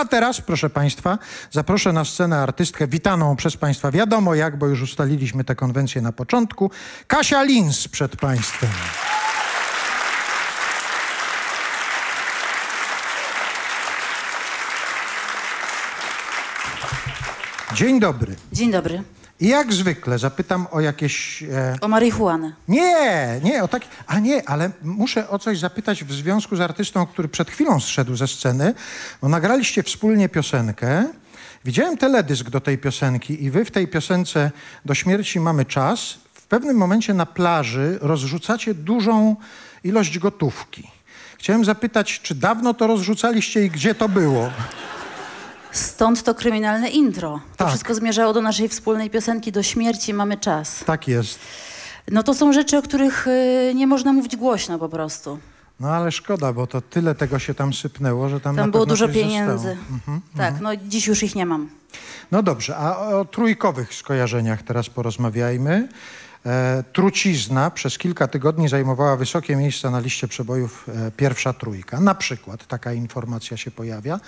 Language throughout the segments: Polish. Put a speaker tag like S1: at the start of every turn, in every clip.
S1: a teraz, proszę Państwa, zaproszę na scenę artystkę witaną przez Państwa wiadomo jak, bo już ustaliliśmy tę konwencję na początku. Kasia Lins przed Państwem. Dzień dobry.
S2: Dzień dobry.
S1: I jak zwykle zapytam o jakieś... E...
S2: O marihuanę.
S1: Nie, nie, o tak... A nie, ale muszę o coś zapytać w związku z artystą, który przed chwilą zszedł ze sceny, bo nagraliście wspólnie piosenkę. Widziałem teledysk do tej piosenki i wy w tej piosence Do śmierci mamy czas. W pewnym momencie na plaży rozrzucacie dużą ilość gotówki. Chciałem zapytać, czy dawno to rozrzucaliście i gdzie to było?
S2: Stąd to kryminalne intro. To
S1: Tak.
S2: wszystko zmierzało do naszej wspólnej piosenki Do śmierci mamy czas.
S1: Tak jest.
S2: No to są rzeczy, o których y, nie można mówić głośno po prostu.
S1: No ale szkoda, bo to tyle tego się tam sypnęło, że tam,
S2: Tam było dużo pieniędzy.
S1: Zostało.
S2: Tak, no dziś już ich nie mam.
S1: No dobrze, a o trójkowych skojarzeniach teraz porozmawiajmy. E, trucizna przez kilka tygodni zajmowała wysokie miejsca na liście przebojów e, pierwsza trójka. Na przykład taka informacja się pojawia,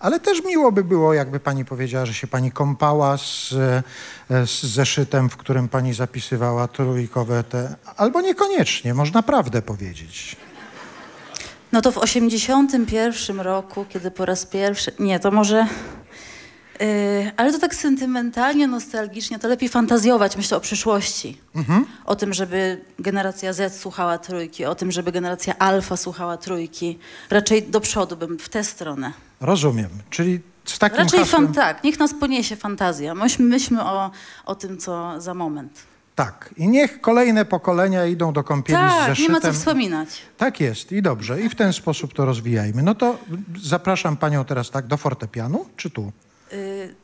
S1: ale też miło by było, jakby pani powiedziała, że się pani kąpała z, e, z zeszytem, w którym pani zapisywała trójkowe te, albo niekoniecznie, można prawdę powiedzieć.
S2: No to w 81 roku, kiedy po raz pierwszy... Nie, to może... y, ale to tak sentymentalnie, nostalgicznie, to lepiej fantazjować, myślę o przyszłości. O tym, żeby generacja Z słuchała trójki, o tym, żeby generacja Alfa słuchała trójki. Raczej do przodu bym w tę stronę.
S1: Rozumiem, czyli z takim
S2: Raczej
S1: hasłem...
S2: fan, tak, niech nas poniesie fantazja. Myśmy, myślmy o, o tym, co za moment.
S1: Tak, i niech kolejne pokolenia idą do kąpieli z
S2: Tak,
S1: zeszytem.
S2: nie ma co wspominać.
S1: Tak jest i dobrze. I w ten sposób to rozwijajmy. No to zapraszam panią teraz tak do fortepianu, czy tu?
S2: Y,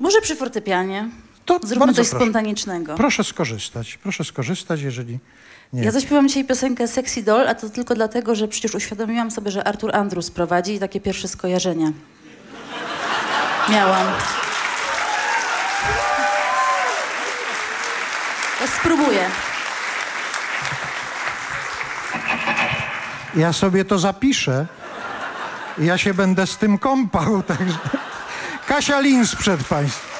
S2: może przy fortepianie
S1: To
S2: zróbmy coś
S1: proszę.
S2: spontanicznego.
S1: Proszę skorzystać, proszę skorzystać, jeżeli nie.
S2: Ja zaśpiewam dzisiaj piosenkę Sexy Doll, a to tylko dlatego, że przecież uświadomiłam sobie, że Artur Andrus prowadzi i takie pierwsze skojarzenia. Miałam. Ja spróbuję.
S1: Ja sobie to zapiszę. Ja się będę z tym kąpał, także... Kasia Lins przed państwem.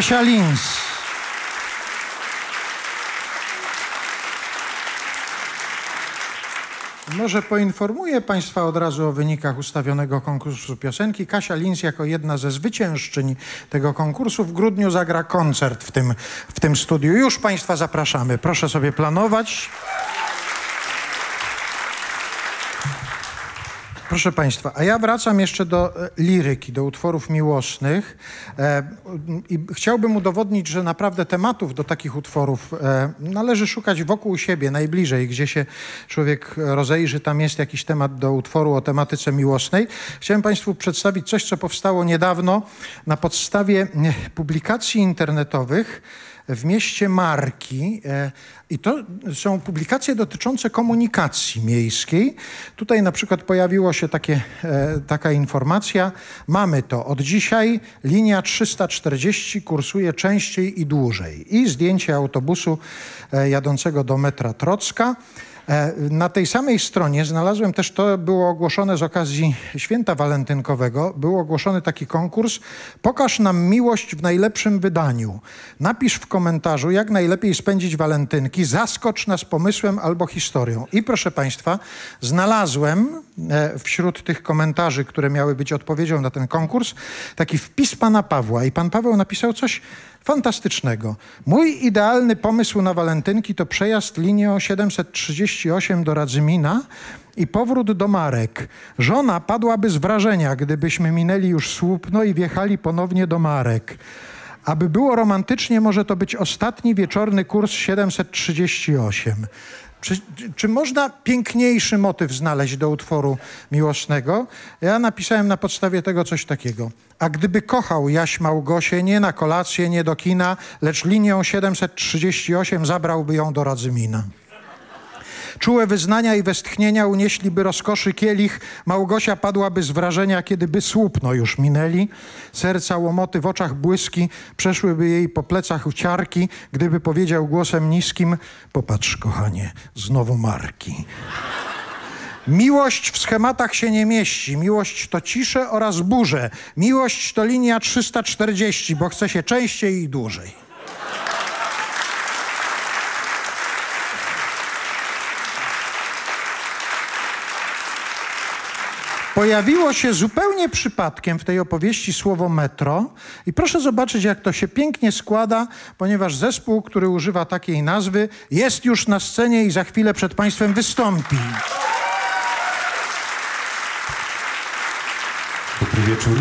S1: Kasia Lins. Może poinformuję Państwa od razu o wynikach ustawionego konkursu piosenki. Kasia Lins jako jedna ze zwyciężczyń tego konkursu w grudniu zagra koncert w tym, w tym studiu. Już Państwa zapraszamy. Proszę sobie planować. Proszę Państwa, a ja wracam jeszcze do e, liryki, do utworów miłosnych e, i chciałbym udowodnić, że naprawdę tematów do takich utworów e, należy szukać wokół siebie, najbliżej, gdzie się człowiek rozejrzy, tam jest jakiś temat do utworu o tematyce miłosnej. Chciałem Państwu przedstawić coś, co powstało niedawno na podstawie e, publikacji internetowych w mieście Marki. E, I to są publikacje dotyczące komunikacji miejskiej. Tutaj na przykład pojawiło się takie, e, taka informacja. Mamy to. Od dzisiaj linia 340 kursuje częściej i dłużej. I zdjęcie autobusu e, jadącego do metra Trocka. E, Na tej samej stronie znalazłem też, to było ogłoszone z okazji święta walentynkowego, był ogłoszony taki konkurs Pokaż nam miłość w najlepszym wydaniu. Napisz w komentarzu, jak najlepiej spędzić walentynki, zaskocz nas pomysłem albo historią. I proszę Państwa, znalazłem wśród tych komentarzy, które miały być odpowiedzią na ten konkurs, taki wpis pana Pawła. I pan Paweł napisał coś fantastycznego. Mój idealny pomysł na walentynki to przejazd linią 738 do Radzymina i powrót do Marek. Żona padłaby z wrażenia, gdybyśmy minęli już Słupno i wjechali ponownie do Marek. Aby było romantycznie, może to być ostatni wieczorny kurs 738. Czy, czy można piękniejszy motyw znaleźć do utworu miłosnego? Ja napisałem na podstawie tego coś takiego. A gdyby kochał Jaś Małgosię nie na kolację, nie do kina, lecz linią 738 zabrałby ją do Radzymina. Czułe wyznania i westchnienia unieśliby rozkoszy kielich, Małgosia padłaby z wrażenia, kiedyby słupno już minęli. Serca łomoty w oczach błyski, przeszłyby jej po plecach ciarki, gdyby powiedział głosem niskim, popatrz kochanie, znowu marki. Miłość w schematach się nie mieści. Miłość to cisze oraz burze. Miłość to linia 340, bo chce się częściej i dłużej. Pojawiło się zupełnie przypadkiem w tej opowieści słowo metro i proszę zobaczyć, jak to się pięknie składa, ponieważ zespół, który używa takiej nazwy, jest już na scenie i za chwilę przed Państwem wystąpi.
S3: Dobry wieczór.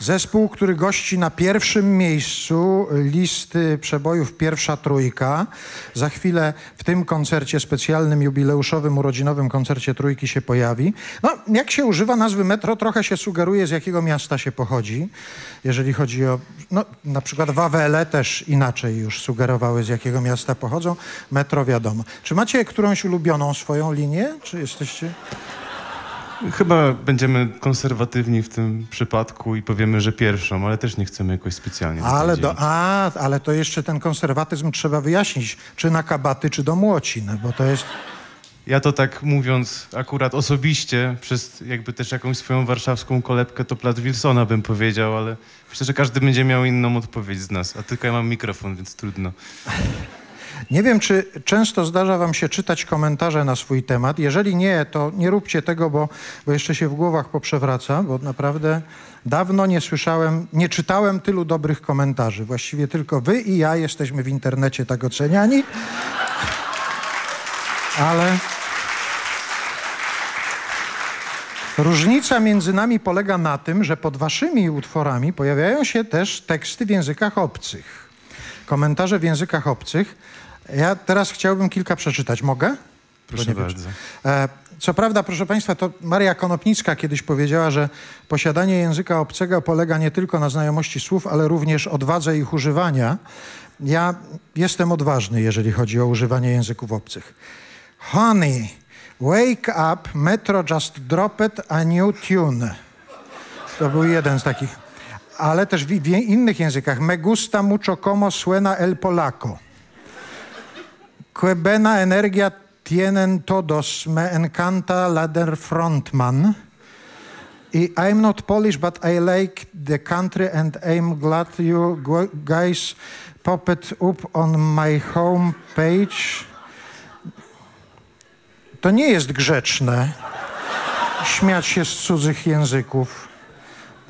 S1: Zespół, który gości na pierwszym miejscu listy przebojów Pierwsza Trójka. Za chwilę w tym koncercie specjalnym, jubileuszowym, urodzinowym koncercie Trójki się pojawi. No, jak się używa nazwy metro, trochę się sugeruje, z jakiego miasta się pochodzi. Jeżeli chodzi o, no, na przykład Wawele też inaczej już sugerowały, z jakiego miasta pochodzą. Metro wiadomo. Czy macie którąś ulubioną swoją linię? Czy jesteście...
S3: Chyba będziemy konserwatywni w tym przypadku i powiemy, że pierwszą, ale też nie chcemy jakoś specjalnie.
S1: Ale, do, a, ale to jeszcze ten konserwatyzm trzeba wyjaśnić, czy na kabaty, czy do młocin, bo to jest...
S3: Ja to tak mówiąc akurat osobiście, przez jakby też jakąś swoją warszawską kolebkę, to Plat Wilsona bym powiedział, ale myślę, że każdy będzie miał inną odpowiedź z nas. A tylko ja mam mikrofon, więc trudno.
S1: Nie wiem, czy często zdarza wam się czytać komentarze na swój temat. Jeżeli nie, to nie róbcie tego, bo, bo jeszcze się w głowach poprzewraca, bo naprawdę dawno nie słyszałem, nie czytałem tylu dobrych komentarzy. Właściwie tylko wy i ja jesteśmy w internecie tak oceniani. Ale... Różnica między nami polega na tym, że pod waszymi utworami pojawiają się też teksty w językach obcych. Komentarze w językach obcych. Ja teraz chciałbym kilka przeczytać. Mogę?
S3: Proszę bardzo.
S1: E, Co prawda, proszę Państwa, to Maria Konopnicka kiedyś powiedziała, że posiadanie języka obcego polega nie tylko na znajomości słów, ale również odwadze ich używania. Ja jestem odważny, jeżeli chodzi o używanie języków obcych. Honey, wake up, Metro just dropped a new tune. To był jeden z takich. Ale też w, w innych językach. Me gusta mucho como suena el polaco. Que buena energia tienen todos. Me encanta la der frontman. I I'm not Polish, but I like the country and I'm glad you gu- guys popped up on my home page. To nie jest grzeczne śmiać się z cudzych języków,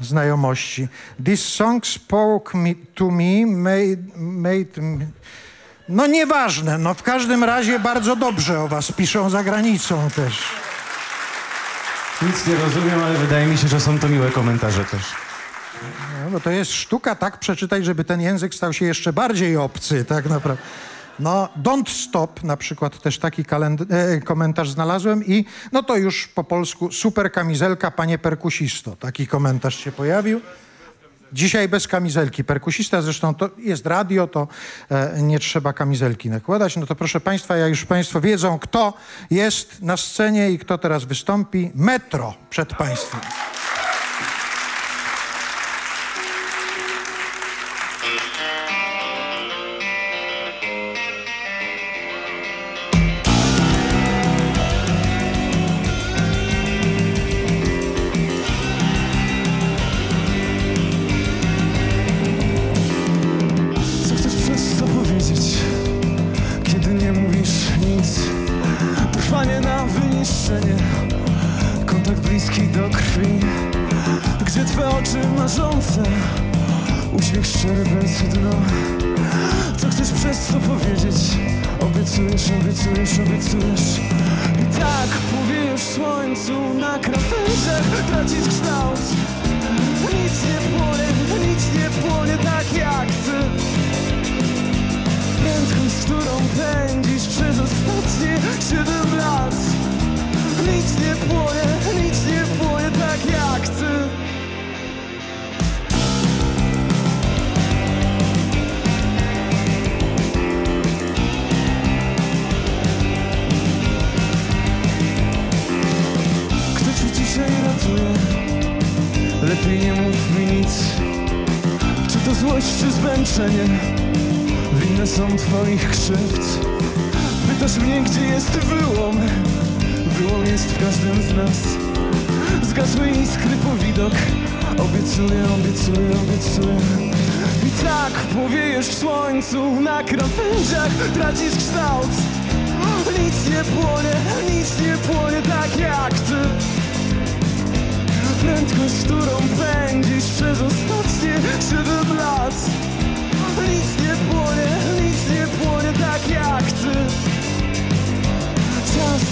S1: znajomości. This song spoke me, to me, made, made me... No nieważne, no w każdym razie bardzo dobrze o was piszą za granicą też.
S3: Nic nie rozumiem, ale wydaje mi się, że są to miłe komentarze też.
S1: No, to jest sztuka tak przeczytać, żeby ten język stał się jeszcze bardziej obcy, tak naprawdę. No, don't stop, na przykład też taki e, komentarz znalazłem i no to już po polsku super kamizelka, panie perkusisto. Taki komentarz się pojawił. Dzisiaj bez kamizelki. Perkusista zresztą to jest radio, to e, nie trzeba kamizelki nakładać. No to proszę Państwa, jak już Państwo wiedzą, kto jest na scenie i kto teraz wystąpi, metro przed Państwem.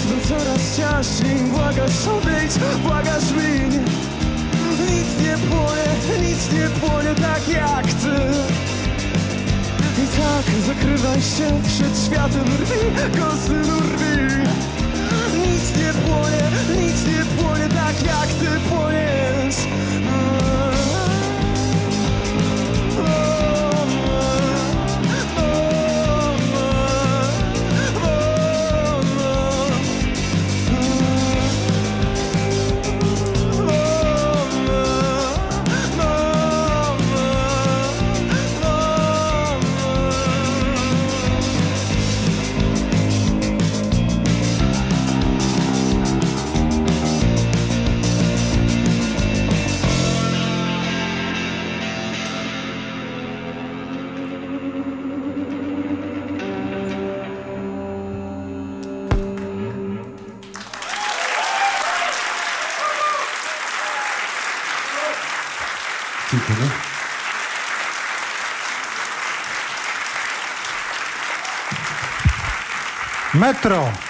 S4: Ciasno coraz ciaśniej, błagasz odejdź, błagasz mi. Nic nie płonie, nic nie płonie tak jak ty. I tak zakrywaj się przed światem rwi, kostynu rwi. Nic nie płonie, nic nie płonie tak jak ty płoniesz
S1: Metro.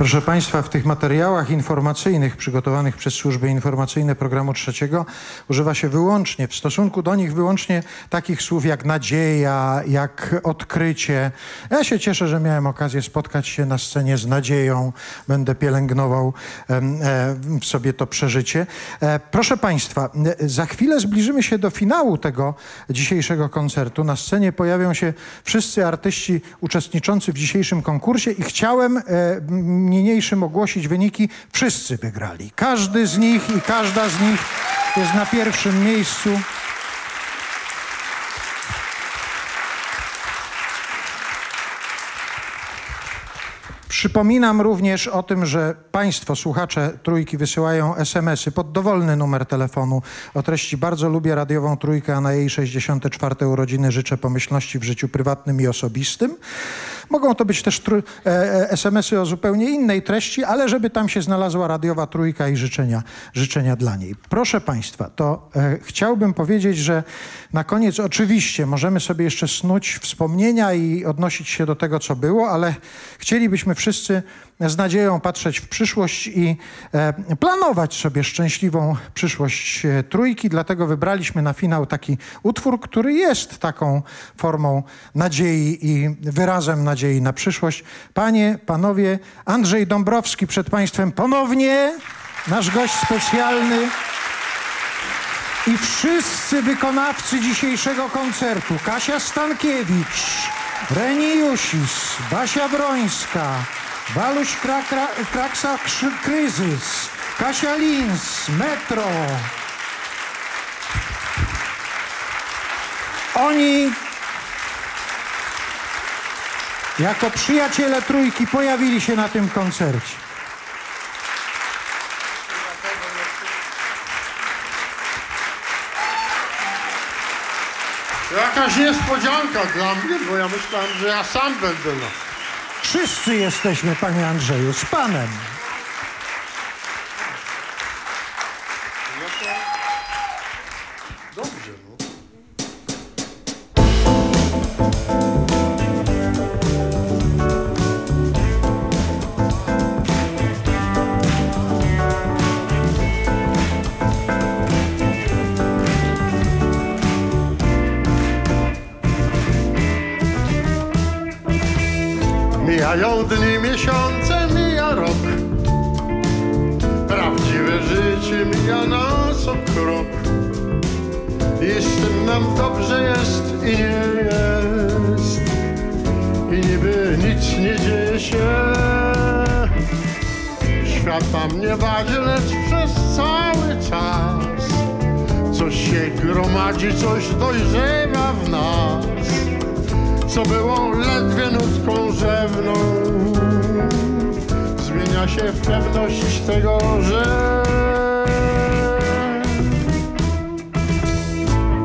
S1: Proszę Państwa, w tych materiałach informacyjnych przygotowanych przez służby informacyjne programu trzeciego używa się wyłącznie, w stosunku do nich wyłącznie takich słów jak nadzieja, jak odkrycie. Ja się cieszę, że miałem okazję spotkać się na scenie z nadzieją. Będę pielęgnował w sobie to przeżycie. E, Proszę Państwa, e, za chwilę zbliżymy się do finału tego dzisiejszego koncertu. Na scenie pojawią się wszyscy artyści uczestniczący w dzisiejszym konkursie i chciałem e, niniejszym ogłosić wyniki. Wszyscy wygrali. Każdy z nich i każda z nich jest na pierwszym miejscu. Przypominam również o tym, że Państwo, słuchacze Trójki, wysyłają SMS-y pod dowolny numer telefonu o treści Bardzo lubię radiową Trójkę, a na jej 64. urodziny życzę pomyślności w życiu prywatnym i osobistym. Mogą to być też tru- e, e, SMS-y o zupełnie innej treści, ale żeby tam się znalazła radiowa Trójka i życzenia, życzenia dla niej. Proszę Państwa, to e, chciałbym powiedzieć, że na koniec oczywiście możemy sobie jeszcze snuć wspomnienia i odnosić się do tego, co było, ale chcielibyśmy wszyscy z nadzieją patrzeć w przyszłość i e, planować sobie szczęśliwą przyszłość e, trójki. Dlatego wybraliśmy na finał taki utwór, który jest taką formą nadziei i wyrazem nadziei na przyszłość. Panie, panowie, Andrzej Dąbrowski przed Państwem ponownie, nasz gość specjalny. I wszyscy wykonawcy dzisiejszego koncertu, Kasia Stankiewicz, Reni Jusis, Basia Brońska, Waluś Krakra, Kraksa Kryzys, Kasia Lins, Metro. Oni jako przyjaciele trójki pojawili się na tym koncercie.
S5: Jakaś niespodzianka dla mnie, bo ja myślałem, że ja sam będę.
S1: Wszyscy jesteśmy, panie Andrzeju, z panem.
S5: Dobrze, Mijają dni, miesiące, mija rok. Prawdziwe życie mija nas o krok. I z tym nam dobrze jest i nie jest. I niby nic nie dzieje się. Świat nam nie wadzi, lecz przez cały czas coś się gromadzi, coś dojrzewa w nas co było ledwie nutką rzewną zmienia się w pewność tego, że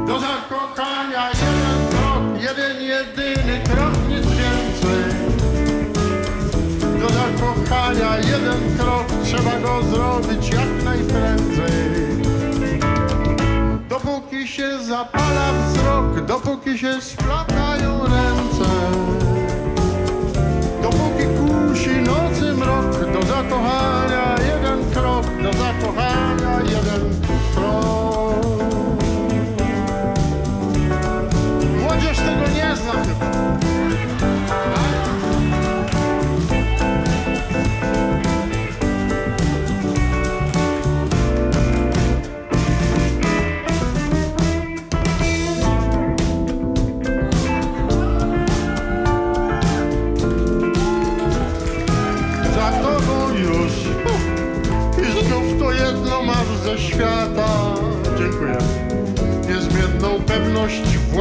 S5: do zakochania jeden krok, jeden jedyny krok, nic więcej jeden krok, trzeba go zrobić jak najprędzej. Dopóki się zapala wzrok, dopóki się splatają ręce, dopóki kusi nocy mrok, do zakochania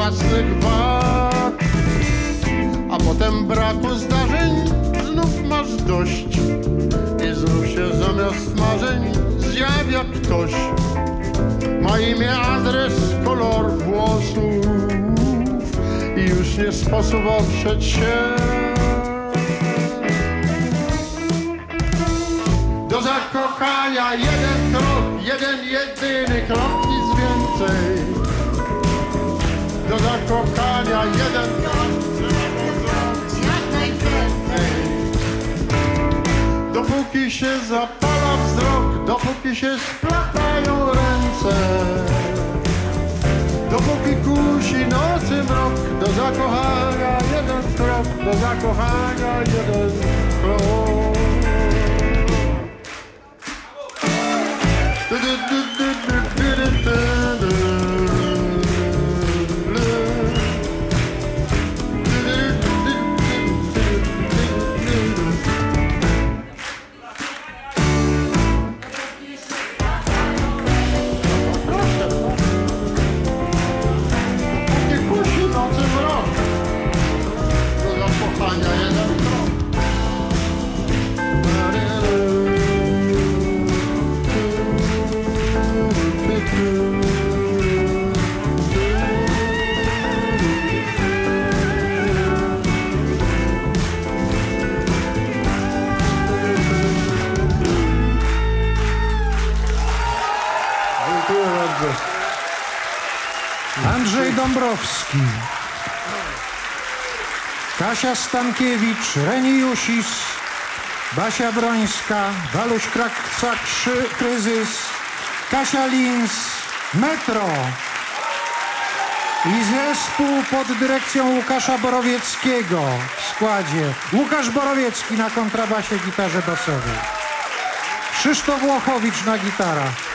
S5: własnych wad A potem braku zdarzeń Znów masz dość. I znów się zamiast marzeń Zjawia ktoś. Ma imię, adres, kolor włosów. I już nie sposób oprzeć się. Do zakochania jeden krok, jeden jedyny krok, nic więcej. Do zakochania jeden. Dopóki się zapala wzrok, dopóki się splatają ręce. Dopóki kusi nocy mrok, do zakochania jeden krok, do zakochania jeden krok. Dziękuję bardzo.
S1: Andrzej Dąbrowski, Kasia Stankiewicz, Reni Jusis, Basia Brońska, Waluś Kraksa Kryzys, Kasia Lins, Metro i zespół pod dyrekcją Łukasza Borowieckiego w składzie. Łukasz Borowiecki na kontrabasie, gitarze basowej. Krzysztof Łochowicz na gitarach.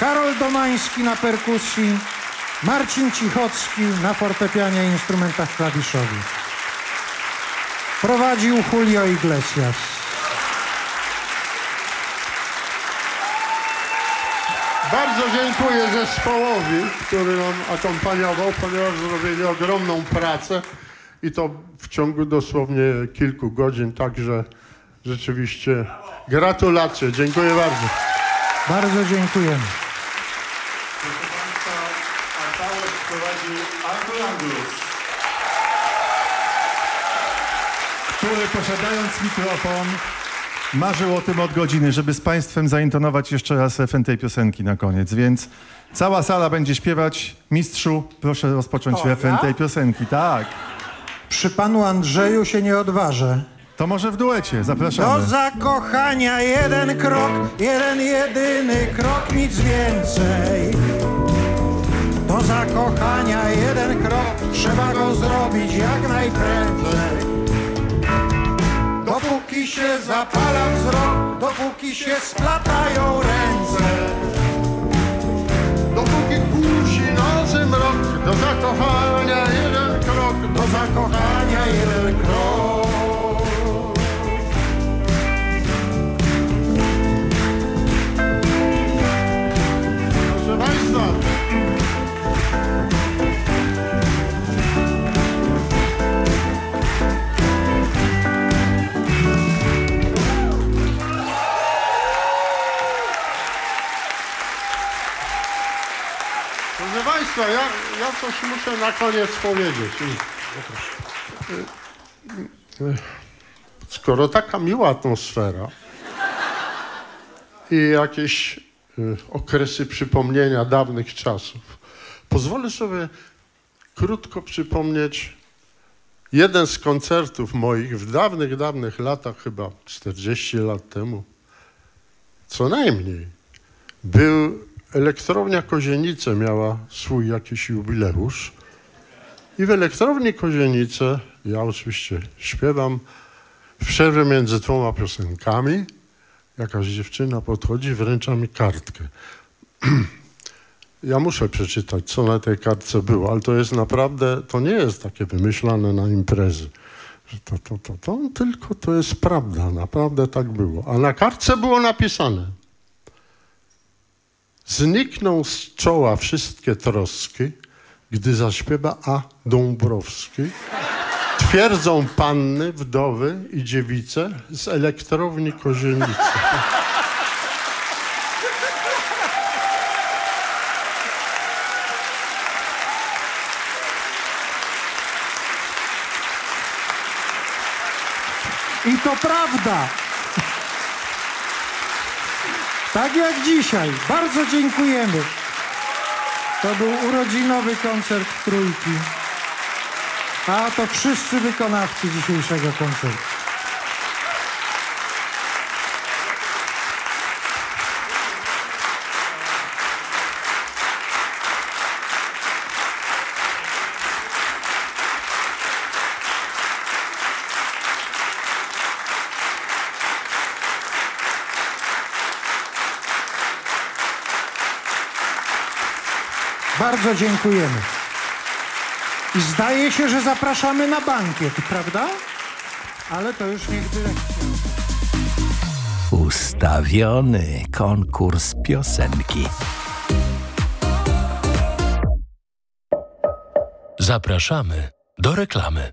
S1: Karol Domański na perkusji. Marcin Cichocki na fortepianie i instrumentach klawiszowych. Prowadził Julio Iglesias.
S5: Bardzo dziękuję zespołowi, który nam akompaniował, ponieważ zrobili ogromną pracę i to w ciągu dosłownie kilku godzin, także rzeczywiście gratulacje. Dziękuję bardzo.
S1: Bardzo dziękujemy.
S5: A całość prowadzi Artur Anglus.
S6: który posiadając mikrofon marzył o tym od godziny, żeby z Państwem zaintonować jeszcze raz refren tej piosenki na koniec. Więc cała sala będzie śpiewać. Mistrzu, proszę rozpocząć
S1: O,
S6: refren
S1: ja?
S6: tej piosenki. Tak.
S1: Przy panu Andrzeju się nie odważę.
S6: To może w duecie.
S1: Do
S6: Zapraszamy.
S1: zakochania jeden krok, jeden jedyny krok, nic więcej. Do zakochania jeden krok, trzeba go zrobić jak najprędzej. Dopóki się zapala wzrok, dopóki się splatają ręce.
S5: Dopóki kusi nocy mrok, do zakochania jeden krok,
S1: Do zakochania jeden krok.
S5: Muszę na koniec powiedzieć. Skoro taka miła atmosfera, i jakieś y, okresy przypomnienia dawnych czasów. Pozwolę sobie krótko przypomnieć jeden z koncertów moich w dawnych, dawnych latach, chyba 40 lat temu, co najmniej. Był elektrownia Kozienice, miała swój jakiś jubileusz. I w elektrowni Kozienice, ja oczywiście śpiewam, w przerwie między dwoma piosenkami jakaś dziewczyna podchodzi, wręcza mi kartkę. Ja muszę przeczytać, co na tej kartce było, ale to jest naprawdę, to nie jest takie wymyślane na imprezy. Że to, to, to, to, tylko to jest prawda, naprawdę tak było. A na kartce było napisane Znikną z czoła wszystkie troski, gdy zaśpiewa A. Dąbrowski. Twierdzą panny, wdowy i dziewice z elektrowni Kozienicy.
S1: I to prawda. Tak jak dzisiaj. Bardzo dziękujemy. To był urodzinowy koncert trójki. A to wszyscy wykonawcy dzisiejszego koncertu. Bardzo dziękujemy. I zdaje się, że zapraszamy na bankiet, prawda? Ale to już niech dyrekcja.
S7: Ustawiony konkurs piosenki.
S8: Zapraszamy do reklamy.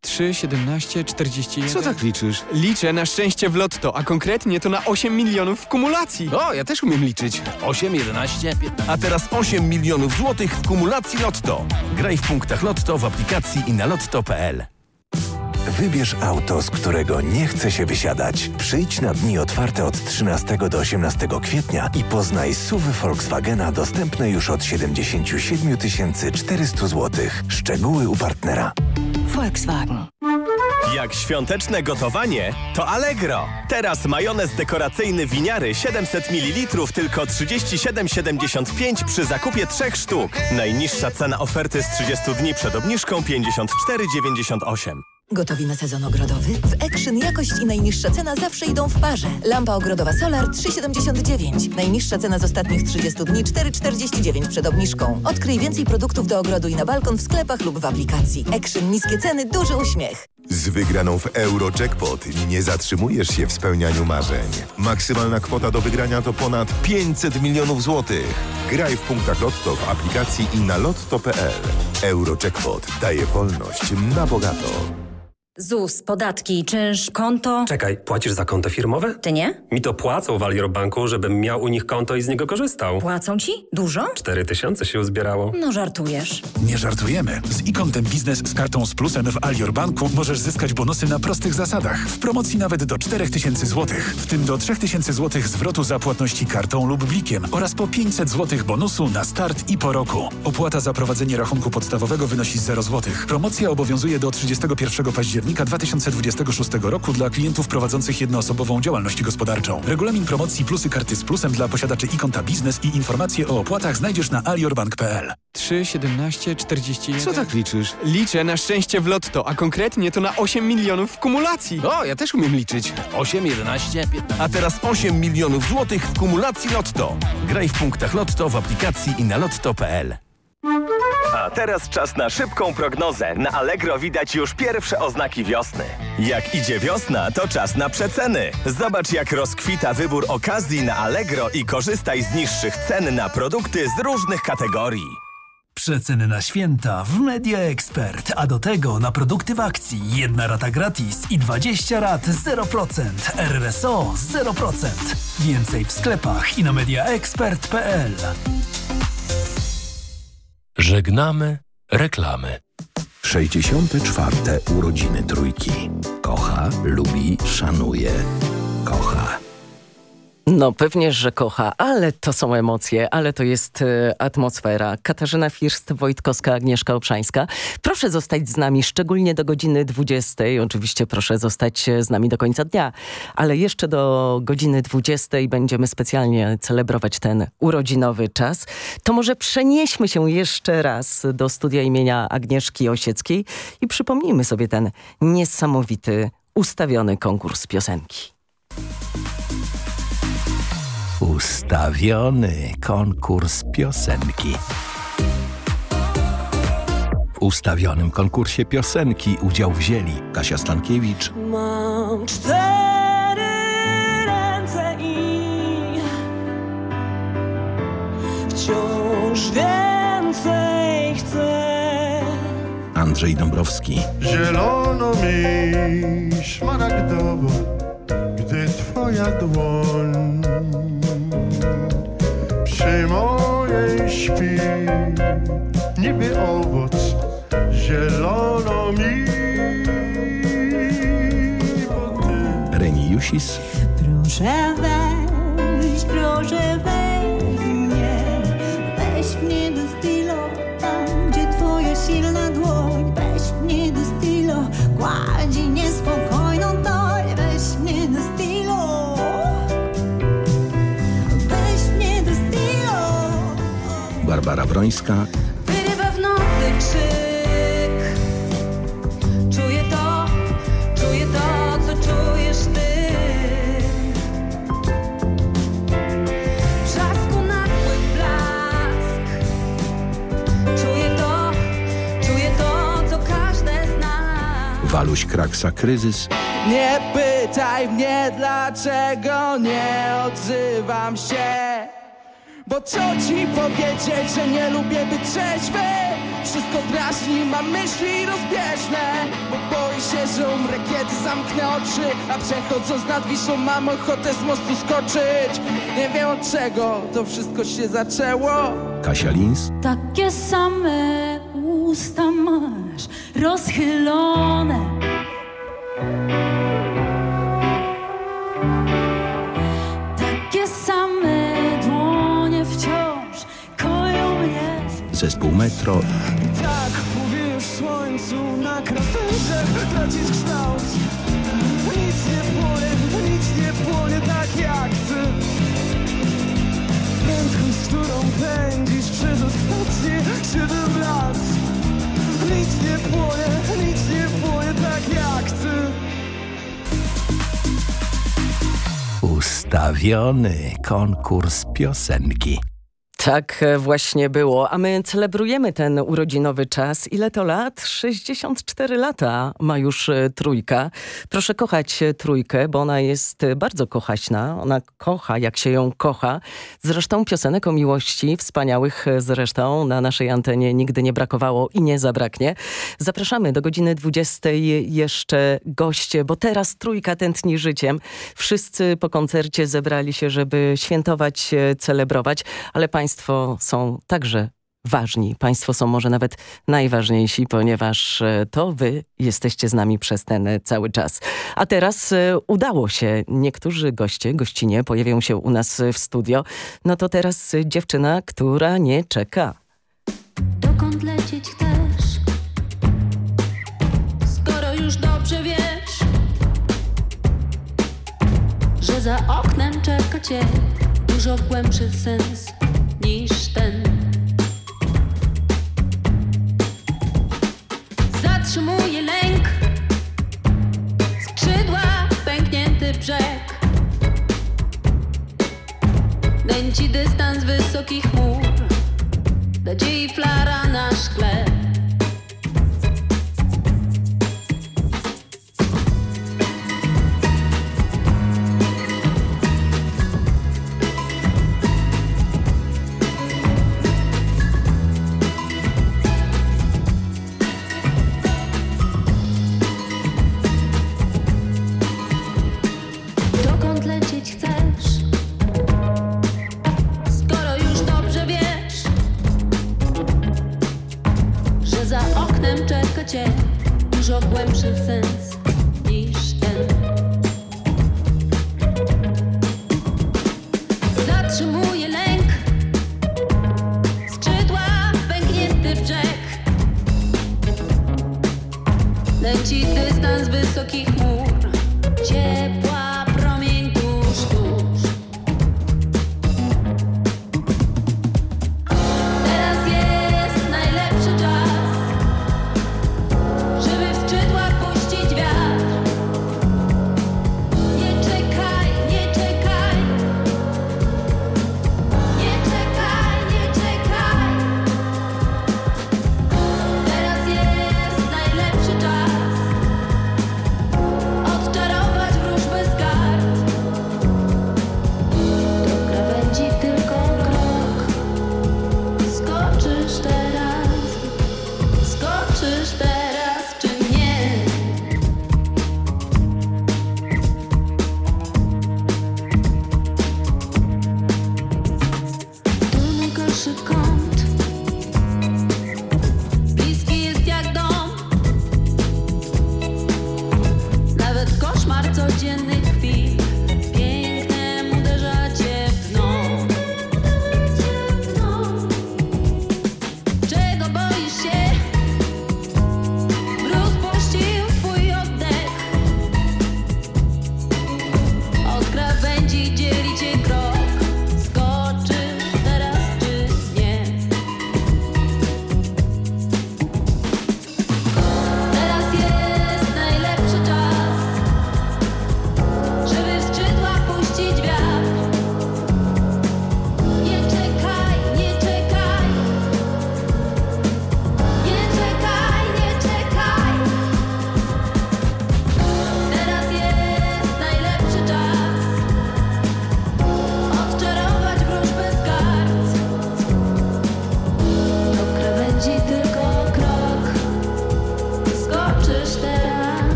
S4: 3, 17, 41.
S8: Co tak liczysz?
S4: Liczę na szczęście w lotto, a konkretnie to na 8 milionów w kumulacji.
S8: O, ja też umiem liczyć. 8, 11, 15.
S7: A teraz 8 milionów złotych w kumulacji Lotto. Graj w punktach Lotto w aplikacji i na lotto.pl. Wybierz auto, z którego nie chce się wysiadać. Przyjdź na dni otwarte od 13 do 18 kwietnia i poznaj suwy Volkswagena dostępne już od 77 400 zł. Szczegóły u partnera.
S9: Volkswagen.
S10: Jak świąteczne gotowanie, to Allegro. Teraz majonez dekoracyjny winiary 700 ml tylko 37,75 przy zakupie trzech sztuk. Najniższa cena oferty z 30 dni przed obniżką 54,98.
S9: Gotowi na sezon ogrodowy? W Action jakość i najniższa cena zawsze idą w parze. Lampa ogrodowa Solar 3,79. Najniższa cena z ostatnich 30 dni 4,49 przed obniżką. Odkryj więcej produktów do ogrodu i na balkon w sklepach lub w aplikacji. Action niskie ceny, duży uśmiech.
S11: Z wygraną w Eurojackpot nie zatrzymujesz się w spełnianiu marzeń. Maksymalna kwota do wygrania to ponad 500 milionów złotych. Graj w punktach Lotto w aplikacji i na lotto.pl. Eurojackpot daje wolność na bogato.
S9: ZUS, podatki, czynsz, konto.
S12: Czekaj, płacisz za konto firmowe?
S9: Ty nie?
S12: Mi to płacą w Alior Banku, żebym miał u nich konto i z niego korzystał.
S9: Płacą ci? Dużo?
S12: Cztery tysiące się uzbierało.
S9: No żartujesz.
S8: Nie żartujemy. Z e-kontem biznes z kartą z plusem w Alior Banku możesz zyskać bonusy na prostych zasadach. W promocji nawet do 4000 zł. W tym do 3000 zł zwrotu za płatności kartą lub blikiem oraz po 500 zł bonusu na start i po roku. Opłata za prowadzenie rachunku podstawowego wynosi 0 zł. Promocja obowiązuje do 31 października 2026 roku dla klientów prowadzących jednoosobową działalność gospodarczą. Regulamin promocji plusy karty z plusem dla posiadaczy e-konta biznes i informacje o opłatach znajdziesz na aliorbank.pl.
S4: 3, 17, 41.
S8: Co tak liczysz?
S4: Liczę na szczęście w lotto, a konkretnie to na 8 milionów w kumulacji.
S8: O, ja też umiem liczyć. 8, 11, 15.
S7: A teraz 8 milionów złotych w kumulacji Lotto. Graj w punktach Lotto w aplikacji i na lotto.pl.
S10: A teraz czas na szybką prognozę. Na Allegro widać już pierwsze oznaki wiosny. Jak idzie wiosna, to czas na przeceny. Zobacz, jak rozkwita wybór okazji na Allegro i korzystaj z niższych cen na produkty z różnych kategorii.
S13: Przeceny na święta w Media Expert, a do tego na produkty w akcji. Jedna rata gratis i 20 rat 0%. RSO 0%. Więcej w sklepach i na mediaexpert.pl.
S14: Żegnamy reklamy.
S15: 64. urodziny trójki. Kocha, lubi, szanuje. Kocha.
S16: No pewnie, że kocha, ale to są emocje, ale to jest e, atmosfera. Katarzyna First, Wojtkowska, Agnieszka Obszańska. Proszę zostać z nami, szczególnie do godziny 20. Oczywiście proszę zostać e, z nami do końca dnia, ale jeszcze do godziny 20 będziemy specjalnie celebrować ten urodzinowy czas. To może przenieśmy się jeszcze raz do studia imienia Agnieszki Osieckiej i przypomnijmy sobie ten niesamowity, ustawiony konkurs piosenki.
S15: Ustawiony konkurs piosenki. W ustawionym konkursie piosenki udział wzięli Kasia Stankiewicz,
S17: Mam cztery ręce i wciąż więcej chcę.
S15: Andrzej Dąbrowski,
S5: Zielono mi szmaragdowo, gdy twoja dłoń śpi, niby owoc. Zielono mi,
S15: Reni Jusis,
S17: Proszę weź, proszę weź
S15: Barbara Brońska,
S18: Wyrywa w nocy krzyk. Czuję to, czuję to, co czujesz ty. Brzasku nagły blask. Czuję to, czuję to, co każde z nas.
S15: Waluś Kraksa Kryzys,
S19: Nie pytaj mnie dlaczego nie odzywam się Bo co ci powiedzieć, że nie lubię być trzeźwy? Wszystko drażni, mam myśli rozbieżne. Bo boję się, że umrę kiedy zamknę oczy. A przechodząc nad Wisłą mam ochotę z mostu skoczyć. Nie wiem od czego to wszystko się zaczęło.
S15: Kasia Lins,
S2: Takie same usta masz rozchylone.
S15: Zespół Metro,
S4: Tak, mówisz słońcu na krawędziach tracisz kształt. Nic nie płonie, nic nie płonie tak jak ty. Prędkość, z którą pędzisz przez ostatnie siedem lat. Nic nie płonie, nic nie płonie tak jak ty.
S15: Ustawiony konkurs piosenki.
S16: Tak e, właśnie było, a my celebrujemy ten urodzinowy czas. Ile to lat? 64 lata ma już e, trójka. Proszę kochać e, trójkę, bo ona jest bardzo kochaśna. Ona kocha, jak się ją kocha. Zresztą piosenek o miłości, wspaniałych zresztą, na naszej antenie nigdy nie brakowało i nie zabraknie. Zapraszamy do godziny 20 jeszcze goście, bo teraz trójka tętni życiem. Wszyscy po koncercie zebrali się, żeby świętować, celebrować, ale Państwo są także ważni. Państwo są może nawet najważniejsi, ponieważ e, to Wy jesteście z nami przez ten e, cały czas. A teraz e, udało się. Niektórzy goście, gościnie pojawią się u nas w studio. No to teraz dziewczyna, która nie czeka.
S18: Dokąd lecieć chcesz? Skoro już dobrze wiesz, że za oknem czeka cię dużo głębszy sens niż ten. Zatrzymuje lęk, skrzydła, pęknięty brzeg. Nęci dystans wysokich chmur, nadziei flara na szkle.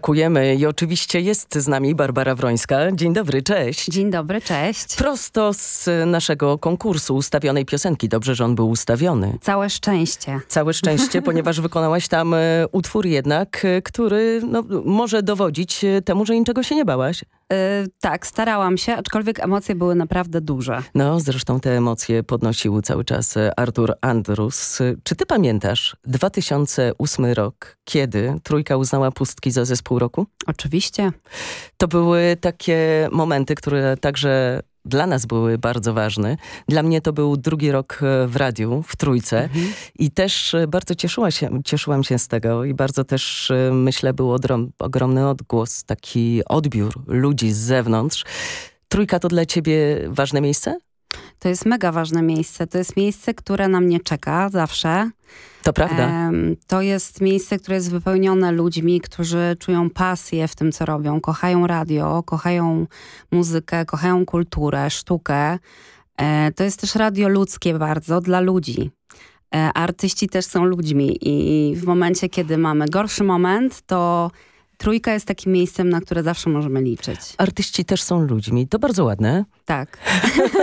S16: Wskakujemy i oczywiście jest z nami Barbara Wrońska. Dzień dobry, cześć.
S20: Dzień dobry, cześć.
S16: Prosto z naszego konkursu ustawionej piosenki. Dobrze, że on był ustawiony.
S20: Całe szczęście.
S16: Całe szczęście, ponieważ wykonałaś tam e, utwór jednak, e, który no, może dowodzić e, temu, że niczego się nie bałaś.
S20: Y, tak, starałam się, aczkolwiek emocje były naprawdę duże.
S16: No, zresztą te emocje podnosił cały czas e, Artur Andrus. Czy ty pamiętasz 2008 rok, kiedy Trójka uznała Pustki za zespół roku?
S20: Oczywiście.
S16: To były takie momenty, które także dla nas były bardzo ważne. Dla mnie to był drugi rok e, w radiu, w Trójce i też e, bardzo cieszyła się, cieszyłam się z tego i bardzo też e, myślę był odrom, ogromny odgłos, taki odbiór ludzi z zewnątrz. Trójka to dla ciebie ważne miejsce?
S20: To jest mega ważne miejsce. To jest miejsce, które na mnie czeka zawsze.
S16: To prawda.
S20: To jest miejsce, które jest wypełnione ludźmi, którzy czują pasję w tym, co robią. Kochają radio, kochają muzykę, kochają kulturę, sztukę. E, to jest też radio ludzkie bardzo, dla ludzi. E, artyści też są ludźmi i w momencie, kiedy mamy gorszy moment, to trójka jest takim miejscem, na które zawsze możemy liczyć.
S16: Artyści też są ludźmi. To bardzo ładne.
S20: Tak.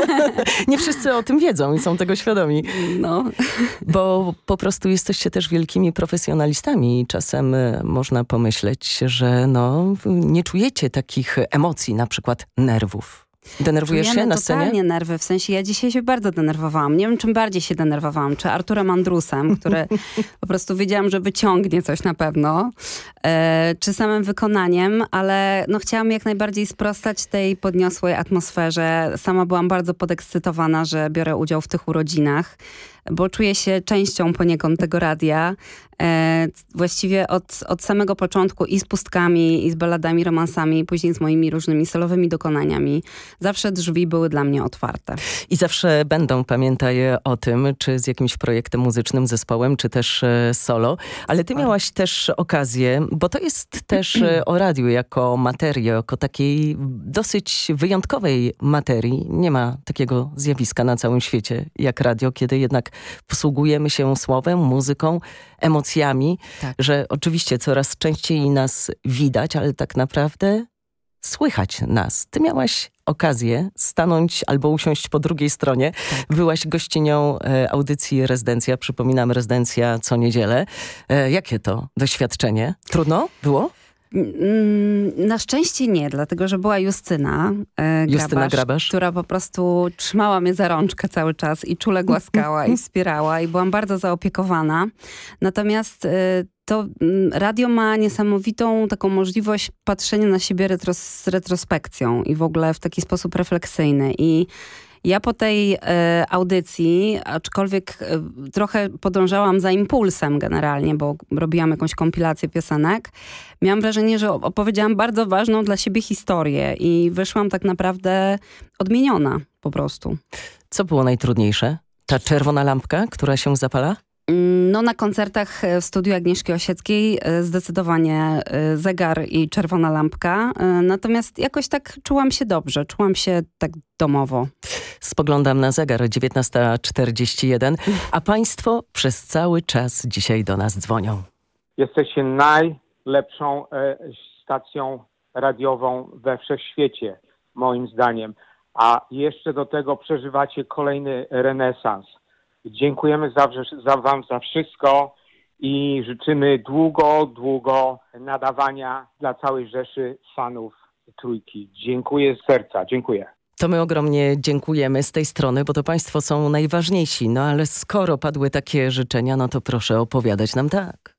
S16: Nie wszyscy o tym wiedzą i są tego świadomi.
S20: No.
S16: Bo po prostu jesteście też wielkimi profesjonalistami i czasem e, można pomyśleć, że no, nie czujecie takich emocji, na przykład nerwów. Denerwujesz się na scenie?
S20: totalnie nerwy, w sensie ja dzisiaj się bardzo denerwowałam. Nie wiem, czym bardziej się denerwowałam. Czy Arturem Andrusem, który po prostu wiedziałam, że wyciągnie coś na pewno, e, czy samym wykonaniem, ale no, chciałam jak najbardziej sprostać tej podniosłej atmosferze. Sama byłam bardzo podekscytowana, że biorę udział w tych urodzinach, bo czuję się częścią poniekąd tego radia. E, właściwie od, od samego początku i z pustkami, i z baladami, romansami, później z moimi różnymi solowymi dokonaniami. Zawsze drzwi były dla mnie otwarte.
S16: I zawsze będą, pamiętaj o tym, czy z jakimś projektem muzycznym, zespołem, czy też e, solo. Ale ty miałaś też okazję, bo to jest też e, o radiu jako materii, jako takiej dosyć wyjątkowej materii. Nie ma takiego zjawiska na całym świecie jak radio, kiedy jednak posługujemy się słowem, muzyką, emocjami, że oczywiście coraz częściej nas widać, ale tak naprawdę słychać nas. Ty miałaś okazję stanąć albo usiąść po drugiej stronie. Byłaś gościnią e, audycji Rezydencja. Przypominam, Rezydencja co niedzielę. E, jakie to doświadczenie? Trudno było?
S20: Mm, Na szczęście nie, dlatego że była Justyna, e,
S16: Justyna Grabasz.
S20: która po prostu trzymała mnie za rączkę cały czas i czule głaskała i wspierała i byłam bardzo zaopiekowana. Natomiast e, to mm, radio ma niesamowitą taką możliwość patrzenia na siebie retros, z retrospekcją i w ogóle w taki sposób refleksyjny i ja po tej e, audycji, aczkolwiek e, trochę podążałam za impulsem generalnie, bo robiłam jakąś kompilację piosenek, miałam wrażenie, że opowiedziałam bardzo ważną dla siebie historię i wyszłam tak naprawdę odmieniona po prostu.
S16: Co było najtrudniejsze? Ta czerwona lampka, która się zapala?
S20: Mm, No na koncertach e, w studiu Agnieszki Osieckiej zdecydowanie zegar i czerwona lampka. Natomiast jakoś tak czułam się dobrze, czułam się tak domowo.
S16: Spoglądam na zegar 19.41, a państwo przez cały czas dzisiaj do nas dzwonią.
S21: Jesteście najlepszą e, stacją radiową we wszechświecie.
S22: moim zdaniem. A jeszcze do tego przeżywacie kolejny renesans. Dziękujemy za, za Wam za wszystko i życzymy długo, długo nadawania dla całej rzeszy fanów trójki. Dziękuję z serca, dziękuję.
S23: To my ogromnie dziękujemy z tej strony, bo to Państwo są najważniejsi. No ale skoro padły takie życzenia, no to proszę opowiadać nam tak.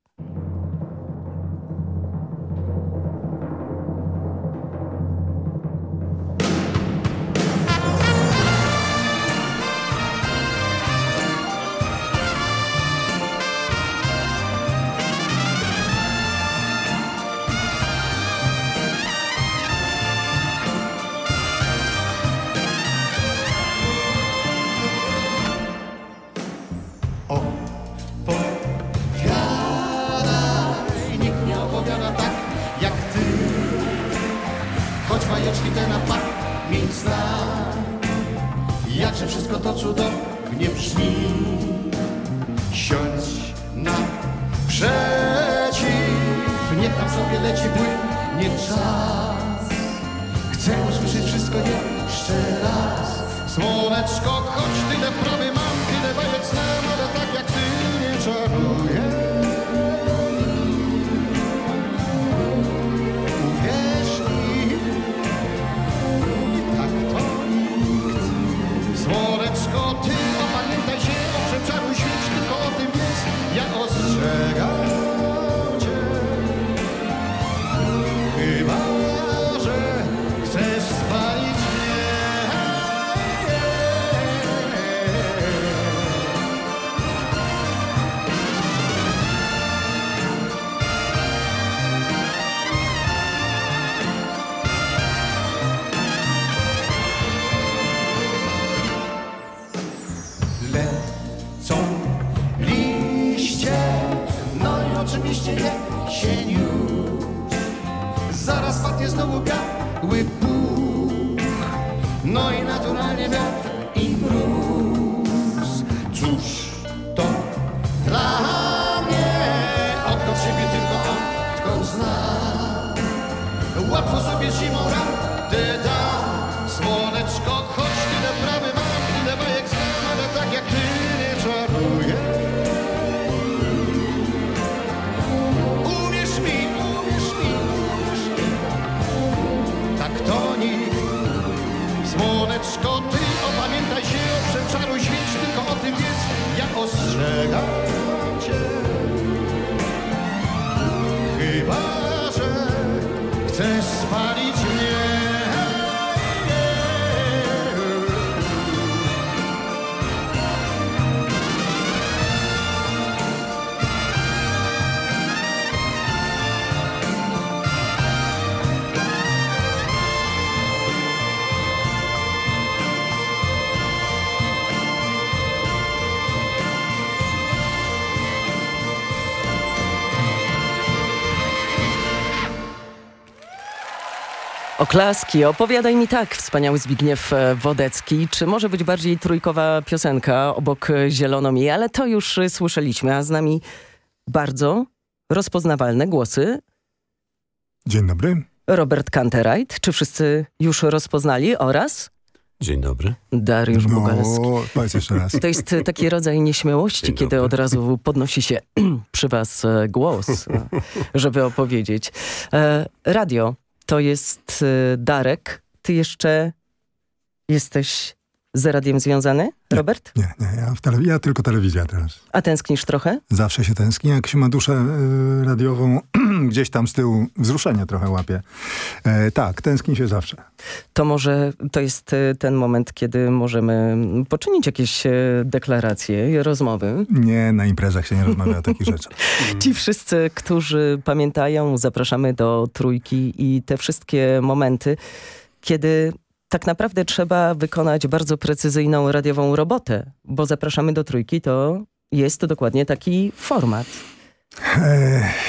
S23: Oklaski, opowiadaj mi tak, wspaniały Zbigniew e, Wodecki. Czy może być bardziej trójkowa piosenka obok e, Zielono mi, ale to już e, słyszeliśmy, a z nami bardzo rozpoznawalne głosy.
S24: Dzień dobry.
S23: Robert Kanterajt, czy wszyscy już rozpoznali oraz
S24: Dzień dobry.
S23: Dariusz
S24: no,
S23: Bugalski.
S24: Powiedz jeszcze raz.
S23: To jest taki rodzaj nieśmiałości,
S24: Dzień
S23: kiedy
S24: dobry.
S23: od razu podnosi się przy was głos, żeby opowiedzieć. Radio to jest e, Darek. Ty jeszcze jesteś z radiem związany, Robert?
S24: Nie, nie, ja, w ja tylko telewizja teraz.
S23: A tęsknisz trochę?
S24: Zawsze się tęskni, jak się ma duszę y, radiową, gdzieś tam z tyłu wzruszenie trochę łapie. E, tak, tęskni się zawsze.
S23: To może to jest e, ten moment, kiedy możemy poczynić jakieś e, deklaracje rozmowy.
S24: Nie, na imprezach się nie rozmawia o takich rzeczach.
S23: Ci wszyscy, którzy pamiętają, zapraszamy do trójki i te wszystkie momenty, kiedy tak naprawdę trzeba wykonać bardzo precyzyjną radiową robotę, bo zapraszamy do trójki to jest dokładnie taki format.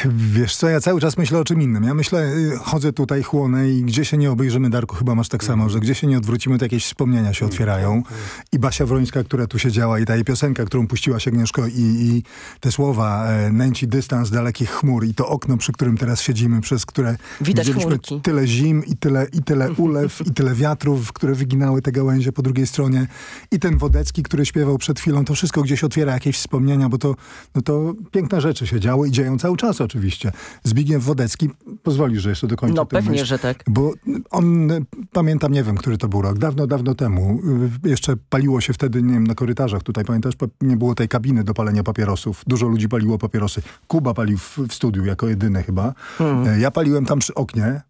S24: Wiesz co, ja cały czas myślę o czym innym. Ja myślę, y, chodzę tutaj, chłonę i gdzie się nie obejrzymy, Darku, chyba masz tak samo, że gdzie się nie odwrócimy, to jakieś wspomnienia się otwierają. I Basia Wrońska, która tu siedziała i ta jej piosenka, którą puściłaś Agnieszko i, i te słowa, e, nęci dystans dalekich chmur i to okno, przy którym teraz siedzimy, przez które
S16: Widać
S24: widzieliśmy
S16: chmurki.
S24: tyle zim i tyle, i tyle ulew i tyle wiatrów, które wyginały te gałęzie po drugiej stronie i ten Wodecki, który śpiewał przed chwilą, to wszystko gdzieś otwiera jakieś wspomnienia, bo to, no to piękne rzeczy się działy i dzieją cały czas oczywiście. Zbigniew Wodecki, pozwolisz, że jeszcze dokończę
S16: No pewnie,
S24: myśl,
S16: że tak.
S24: Bo on, pamiętam, nie wiem, który to był rok, dawno, dawno temu, jeszcze paliło się wtedy, nie wiem, na korytarzach tutaj, pamiętasz, pa- nie było tej kabiny do palenia papierosów. Dużo ludzi paliło papierosy. Kuba palił w, w studiu jako jedyny chyba.
S16: Hmm.
S24: E, Ja paliłem tam przy oknie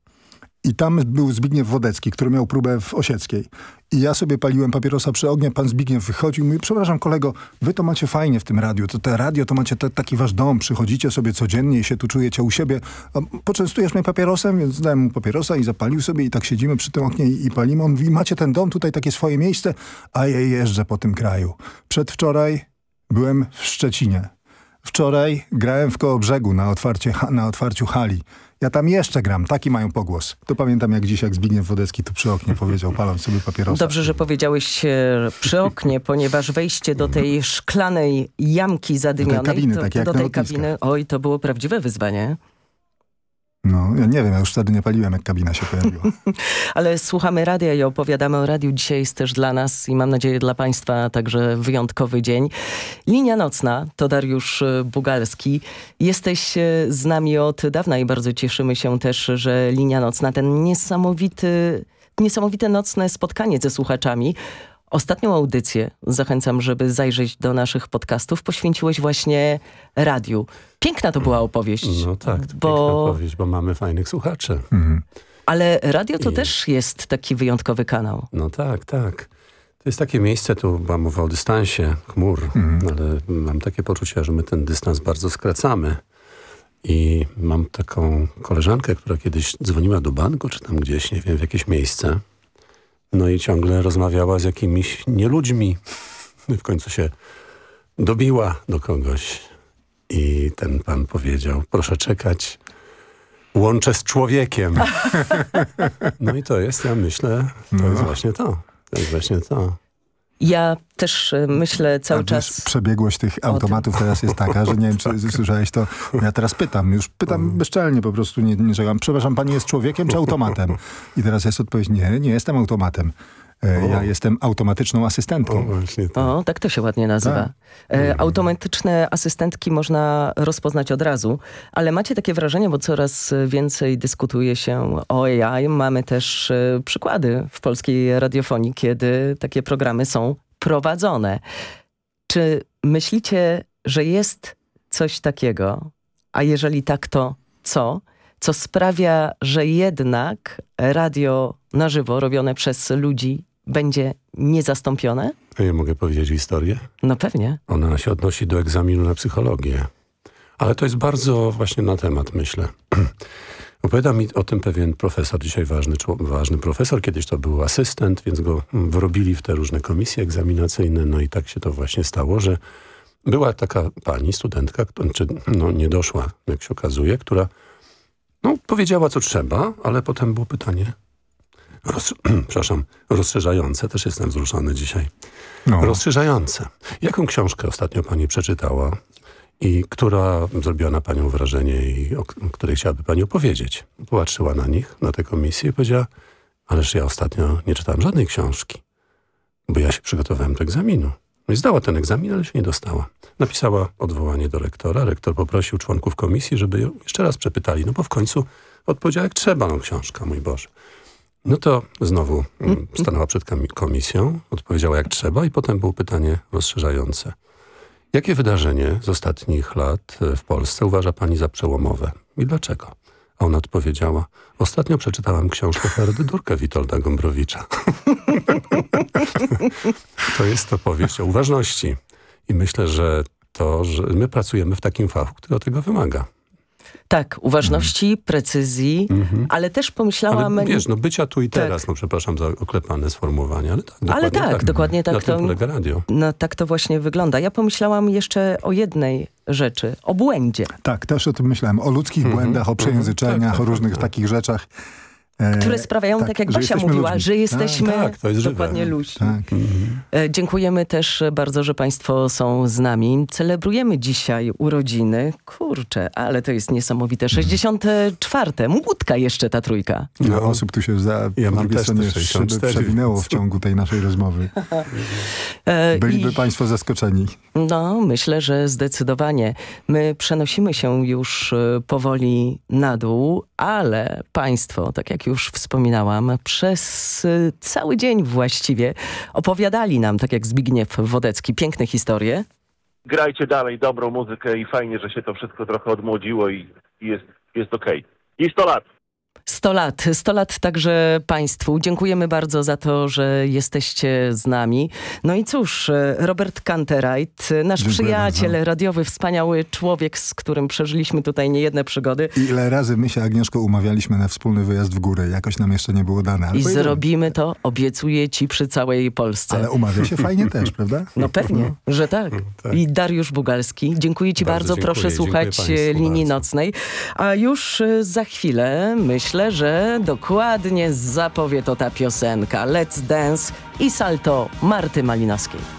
S24: i tam był Zbigniew Wodecki, który miał próbę w Osieckiej. I ja sobie paliłem papierosa przy ognie, pan Zbigniew wychodził i mówi, przepraszam kolego, wy to macie fajnie w tym radiu, to te radio to macie te, taki wasz dom, przychodzicie sobie codziennie i się tu czujecie u siebie. A poczęstujesz mnie papierosem? Więc dałem mu papierosa i zapalił sobie i tak siedzimy przy tym oknie i, i palimy. On mówi, macie ten dom, tutaj takie swoje miejsce, a ja jeżdżę po tym kraju. Przedwczoraj byłem w Szczecinie. Wczoraj grałem w Kołobrzegu na, otwarcie, na otwarciu hali. Ja tam jeszcze gram, taki mają pogłos. To pamiętam jak dziś, jak Zbigniew Wodecki tu przy oknie powiedział, paląc sobie papierosa.
S16: Dobrze, że powiedziałeś e, przy oknie, ponieważ wejście do tej szklanej jamki zadymionej,
S24: kabiny,
S16: to,
S24: tak
S16: to
S24: jak
S16: do tej kabiny, oj, to było prawdziwe wyzwanie.
S24: No, ja nie wiem, ja już wtedy nie paliłem, jak kabina się pojawiła.
S16: Ale słuchamy radia i opowiadamy o radiu. Dzisiaj jest też dla nas i mam nadzieję dla Państwa także wyjątkowy dzień. Linia nocna to Dariusz e, Bugalski. Jesteś e, z nami od dawna i bardzo cieszymy się też, że Linia nocna, ten niesamowity, niesamowite nocne spotkanie ze słuchaczami. Ostatnią audycję, zachęcam, żeby zajrzeć do naszych podcastów, poświęciłeś właśnie radiu. Piękna to była opowieść.
S25: No tak, to
S16: bo...
S25: piękna odpowiedź, bo mamy fajnych słuchaczy.
S16: Ale radio to też jest taki wyjątkowy kanał.
S25: No tak, tak. To jest takie miejsce, tu była mowa o dystansie chmur, ale mam takie poczucie, że my ten dystans bardzo skracamy. I mam taką koleżankę, która kiedyś dzwoniła do banku, czy tam gdzieś, nie wiem, w jakieś miejsce. No i ciągle rozmawiała z jakimiś nieludźmi. I w końcu się dobiła do kogoś. I ten pan powiedział, proszę czekać, łączę z człowiekiem. No i to jest, ja myślę, to jest właśnie to. To jest właśnie to.
S16: Ja też e, myślę cały
S24: A
S16: czas...
S24: wiesz, przebiegłość tych automatów teraz jest taka, że nie wiem, czy słyszałeś to. Ja teraz pytam, już pytam bezczelnie po prostu, nie, nie czekam. Przepraszam, pani jest człowiekiem czy automatem? I teraz jest odpowiedź, nie, nie jestem automatem. E, Ja jestem automatyczną asystentką.
S16: O, tak to się ładnie nazywa.
S24: Tak.
S16: E, automatyczne asystentki można rozpoznać od razu, ale macie takie wrażenie, bo coraz więcej dyskutuje się o AI. Mamy też e, przykłady w polskiej radiofonii, kiedy takie programy są prowadzone. Czy myślicie, że jest coś takiego, a jeżeli tak, to co? Co sprawia, że jednak radio na żywo robione przez ludzi będzie niezastąpione?
S25: Ja mogę powiedzieć historię?
S16: No pewnie.
S25: Ona się odnosi do egzaminu na psychologię. Ale to jest bardzo właśnie na temat, myślę. Opowiada mi o tym pewien profesor, dzisiaj ważny, ważny profesor. Kiedyś to był asystent, więc go mm, wrobili w te różne komisje egzaminacyjne. No i tak się to właśnie stało, że była taka pani, studentka, czy no, nie doszła, jak się okazuje, która no, powiedziała, co trzeba, ale potem było pytanie, roz, przepraszam, rozszerzające. Też jestem wzruszony dzisiaj.
S24: No.
S25: Rozszerzające. Jaką książkę ostatnio pani przeczytała i która zrobiła na panią wrażenie i o, której chciałaby pani opowiedzieć? Popatrzyła na nich, na tę komisję i powiedziała, ależ ja ostatnio nie czytałem żadnej książki, bo ja się przygotowałem do egzaminu. No i zdała ten egzamin, ale się nie dostała. Napisała odwołanie do rektora. Rektor poprosił członków komisji, żeby ją jeszcze raz przepytali, no bo w końcu odpowiedziała jak trzeba, no książka, mój Boże. No to znowu mm, stanęła przed komi- komisją, odpowiedziała jak trzeba i potem było pytanie rozszerzające. Jakie wydarzenie z ostatnich lat e, w Polsce uważa pani za przełomowe i dlaczego? A ona odpowiedziała, ostatnio przeczytałam książkę Ferdy Durkę Witolda Gombrowicza. to jest opowieść o uważności. I myślę, że to, że my pracujemy w takim fachu, który tego wymaga.
S16: Tak, uważności, precyzji, ale też pomyślałam...
S25: Mhm. Ale wiesz, no bycia tu i
S16: Tak.
S25: teraz, no przepraszam za oklepane sformułowanie, ale tak,
S16: Ale
S25: dokładnie
S16: tak, dokładnie tak
S25: Na tym
S16: to-
S25: polega radio.
S16: No tak to właśnie wygląda. Ja pomyślałam jeszcze o jednej rzeczy, o błędzie.
S24: Tak, też o tym myślałem. O ludzkich
S25: Mhm.
S24: błędach, o przejęzyczeniach, o różnych takich rzeczach. E,
S16: Które sprawiają, tak, jak
S24: że
S16: Basia mówiła,
S24: ludźmi.
S16: że jesteśmy
S25: Tak, to jest
S16: dokładnie luźni.
S24: Tak.
S16: E, Dziękujemy też bardzo, że Państwo są z nami. Celebrujemy dzisiaj urodziny. Kurczę, ale to jest niesamowite. 64. Młotka jeszcze ta trójka.
S24: Ile osób tu się za
S25: Ja mam też te
S24: stronie
S25: 64,
S24: szyby przewinęło w ciągu tej naszej rozmowy.
S16: E,
S24: Byliby
S16: i-
S24: Państwo zaskoczeni.
S16: No, myślę, że zdecydowanie. My przenosimy się już powoli na dół, ale Państwo, tak jak już wspominałam, przez e, cały dzień właściwie opowiadali nam, tak jak Zbigniew Wodecki, piękne historie.
S26: grajcie dalej dobrą muzykę i fajnie, że się to wszystko trochę odmłodziło i jest, jest okej. I 100 lat.
S16: 100 lat, 100 lat także Państwu. Dziękujemy bardzo za to, że jesteście z nami. No i cóż, e, Robert Kanterajt, nasz
S24: Dziękuję
S16: przyjaciel
S24: bardzo.
S16: radiowy, wspaniały człowiek, z którym przeżyliśmy tutaj niejedne przygody.
S24: I ile razy my się, Agnieszko, umawialiśmy na wspólny wyjazd w górę. Jakoś nam jeszcze nie było dane.
S16: I zrobimy to, obiecuję ci przy całej Polsce.
S24: Ale umawia się fajnie też, prawda?
S16: No pewnie, że tak. I Dariusz Bugalski. Dziękuję ci
S25: Bardzo
S16: bardzo.
S25: dziękuję,
S16: Proszę
S25: dziękuję
S16: słuchać e, linii
S25: bardzo.
S16: nocnej. A już e, za chwilę myślę, że dokładnie zapowie to ta piosenka Let's Dance i salto Marty Malinowskiej.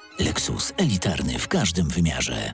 S15: Lexus elitarny w każdym wymiarze.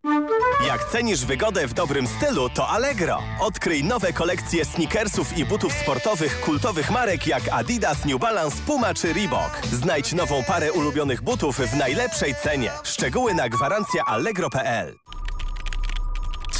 S10: Jak cenisz wygodę w dobrym stylu, to Allegro. Odkryj nowe kolekcje sneakersów i butów sportowych kultowych marek jak Adidas, New Balance, Puma czy Reebok. Znajdź nową parę ulubionych butów w najlepszej cenie. Szczegóły na gwarancja allegro.pl.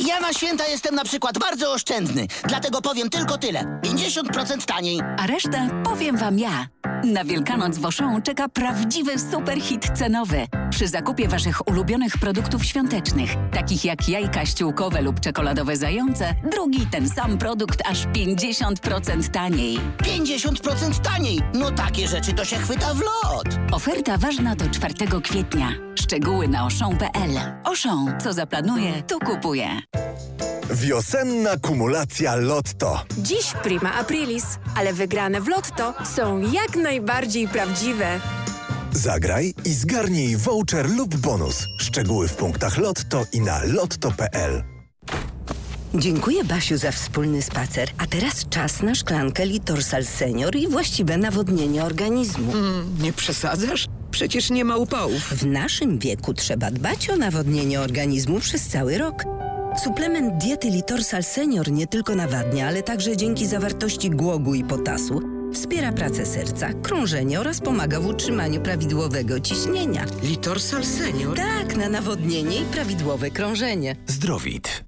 S27: Ja na święta jestem na przykład bardzo oszczędny, dlatego powiem tylko tyle. 50% taniej.
S28: A resztę powiem wam ja. Na Wielkanoc w Auchan czeka prawdziwy superhit cenowy. Przy zakupie waszych ulubionych produktów świątecznych, takich jak jajka ściółkowe lub czekoladowe zające, drugi ten sam produkt aż 50% taniej.
S27: 50% taniej. No takie rzeczy to się chwyta w lot.
S28: Oferta ważna do 4 kwietnia. Szczegóły na oszą.pl. Oszą, co zaplanuje, to kupuje.
S11: Wiosenna kumulacja Lotto.
S29: Dziś prima aprilis, ale wygrane w Lotto są jak najbardziej prawdziwe.
S11: Zagraj i zgarnij voucher lub bonus. Szczegóły w punktach Lotto i na lotto.pl.
S30: Dziękuję Basiu za wspólny spacer. A teraz czas na szklankę Litorsal Senior i właściwe nawodnienie organizmu.
S31: nie przesadzasz? Przecież nie ma upałów.
S30: W naszym wieku trzeba dbać o nawodnienie organizmu przez cały rok. Suplement diety Litorsal Senior nie tylko nawadnia, ale także dzięki zawartości głogu i potasu wspiera pracę serca, krążenie oraz pomaga w utrzymaniu prawidłowego ciśnienia.
S31: Litorsal Senior?
S30: Tak, na nawodnienie i prawidłowe krążenie.
S11: Zdrowit.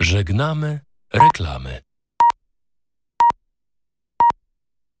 S32: Żegnamy reklamy.